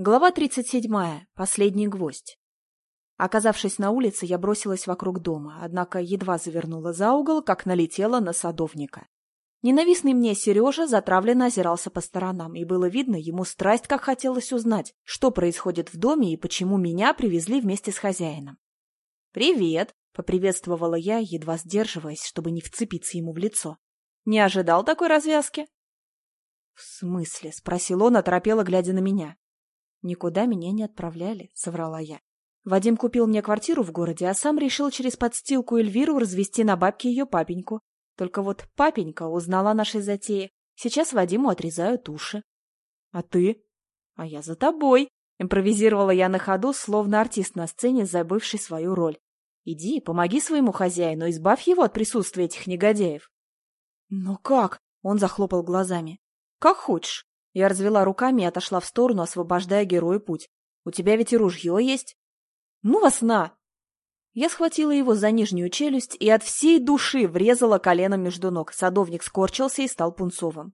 Глава 37. Последний гвоздь. Оказавшись на улице, я бросилась вокруг дома, однако едва завернула за угол, как налетела на садовника. Ненавистный мне Сережа затравленно озирался по сторонам, и было видно, ему страсть как хотелось узнать, что происходит в доме и почему меня привезли вместе с хозяином. «Привет!» — поприветствовала я, едва сдерживаясь, чтобы не вцепиться ему в лицо. «Не ожидал такой развязки?» «В смысле?» — спросил он, оторопело глядя на меня. «Никуда меня не отправляли», — соврала я. Вадим купил мне квартиру в городе, а сам решил через подстилку Эльвиру развести на бабки ее папеньку. Только вот папенька узнала о нашей затее. Сейчас Вадиму отрезают уши. — А ты? — А я за тобой, — импровизировала я на ходу, словно артист на сцене, забывший свою роль. — Иди, помоги своему хозяину, избавь его от присутствия этих негодяев. — Но как? — он захлопал глазами. — Как хочешь. Я развела руками и отошла в сторону, освобождая герою путь. «У тебя ведь и ружье есть?» «Ну вас на!» Я схватила его за нижнюю челюсть и от всей души врезала коленом между ног. Садовник скорчился и стал пунцовым.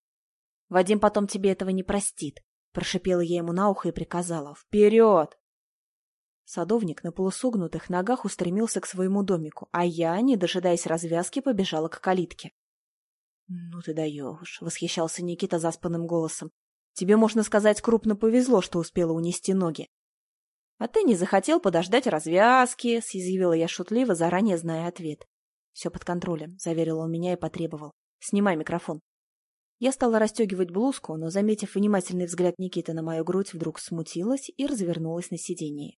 «Вадим потом тебе этого не простит», — прошипела я ему на ухо и приказала. «Вперед!» Садовник на полусогнутых ногах устремился к своему домику, а я, не дожидаясь развязки, побежала к калитке. — Ну ты даешь, — восхищался Никита заспанным голосом. Тебе, можно сказать, крупно повезло, что успела унести ноги. — А ты не захотел подождать развязки, — съязвила я шутливо, заранее зная ответ. — Все под контролем, — заверил он меня и потребовал. — Снимай микрофон. Я стала расстегивать блузку, но, заметив внимательный взгляд Никиты на мою грудь, вдруг смутилась и развернулась на сиденье.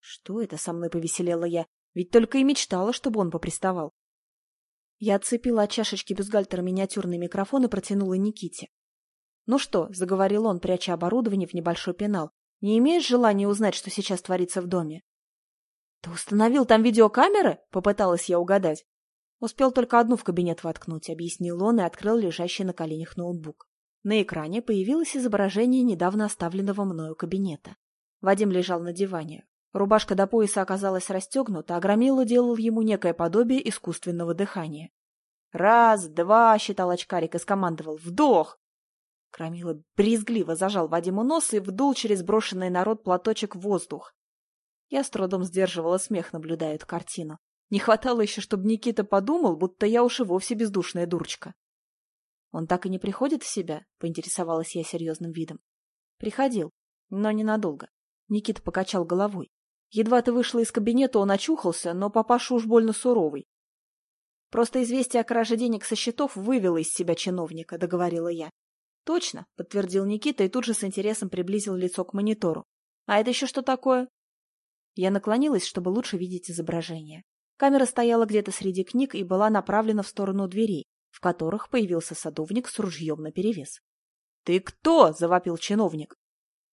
Что это со мной повеселела я? Ведь только и мечтала, чтобы он поприставал. Я отцепила от чашечки бюстгальтера миниатюрный микрофон и протянула Никите. «Ну что?» — заговорил он, пряча оборудование в небольшой пенал. «Не имеешь желания узнать, что сейчас творится в доме?» «Ты установил там видеокамеры?» — попыталась я угадать. Успел только одну в кабинет воткнуть, — объяснил он и открыл лежащий на коленях ноутбук. На экране появилось изображение недавно оставленного мною кабинета. Вадим лежал на диване. Рубашка до пояса оказалась расстегнута, а Громила делал ему некое подобие искусственного дыхания. «Раз, два!» — считал очкарик и скомандовал. «Вдох!» Крамила брезгливо зажал Вадиму нос и вдул через брошенный народ платочек воздух. Я с трудом сдерживала смех, наблюдая эту картину. Не хватало еще, чтобы Никита подумал, будто я уж и вовсе бездушная дурочка. «Он так и не приходит в себя?» — поинтересовалась я серьезным видом. «Приходил, но ненадолго». Никита покачал головой. Едва ты вышла из кабинета, он очухался, но папаша уж больно суровый. Просто известие о краже денег со счетов вывело из себя чиновника, договорила я. Точно, подтвердил Никита и тут же с интересом приблизил лицо к монитору. А это еще что такое? Я наклонилась, чтобы лучше видеть изображение. Камера стояла где-то среди книг и была направлена в сторону дверей, в которых появился садовник с ружьем наперевес. — Ты кто? — завопил чиновник.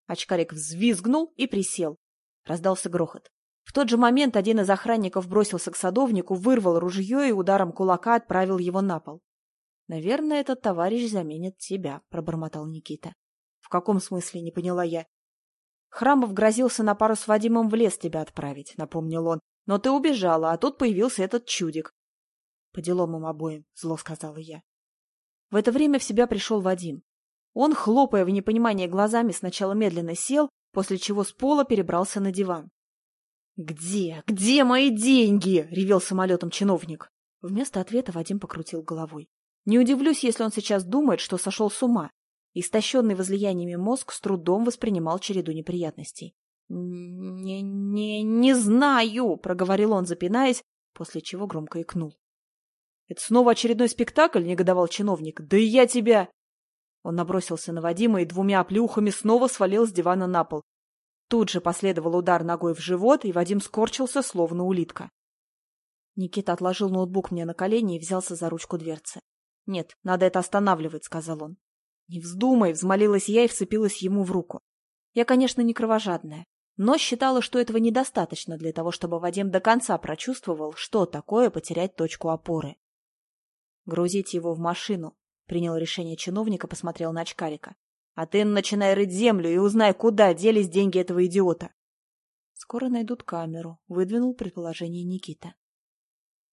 Очкарик взвизгнул и присел. Раздался грохот. В тот же момент один из охранников бросился к садовнику, вырвал ружье и ударом кулака отправил его на пол. «Наверное, этот товарищ заменит тебя», — пробормотал Никита. «В каком смысле?» — не поняла я. «Храмов грозился на пару с Вадимом в лес тебя отправить», — напомнил он. «Но ты убежала, а тут появился этот чудик». «По делам им обоим», — зло сказала я. В это время в себя пришел Вадим. Он, хлопая в непонимание глазами, сначала медленно сел, после чего с пола перебрался на диван. «Где? Где мои деньги?» — ревел самолетом чиновник. Вместо ответа Вадим покрутил головой. Не удивлюсь, если он сейчас думает, что сошел с ума. Истощенный возлияниями мозг с трудом воспринимал череду неприятностей. «Не, не, не знаю», — проговорил он, запинаясь, после чего громко икнул. «Это снова очередной спектакль?» — негодовал чиновник. «Да и я тебя...» Он набросился на Вадима и двумя оплюхами снова свалил с дивана на пол. Тут же последовал удар ногой в живот, и Вадим скорчился, словно улитка. Никита отложил ноутбук мне на колени и взялся за ручку дверцы. «Нет, надо это останавливать», — сказал он. «Не вздумай», — взмолилась я и вцепилась ему в руку. Я, конечно, не кровожадная, но считала, что этого недостаточно для того, чтобы Вадим до конца прочувствовал, что такое потерять точку опоры. «Грузить его в машину», — принял решение чиновника, посмотрел на очкарика. «А ты начинай рыть землю и узнай, куда делись деньги этого идиота». «Скоро найдут камеру», — выдвинул предположение Никита.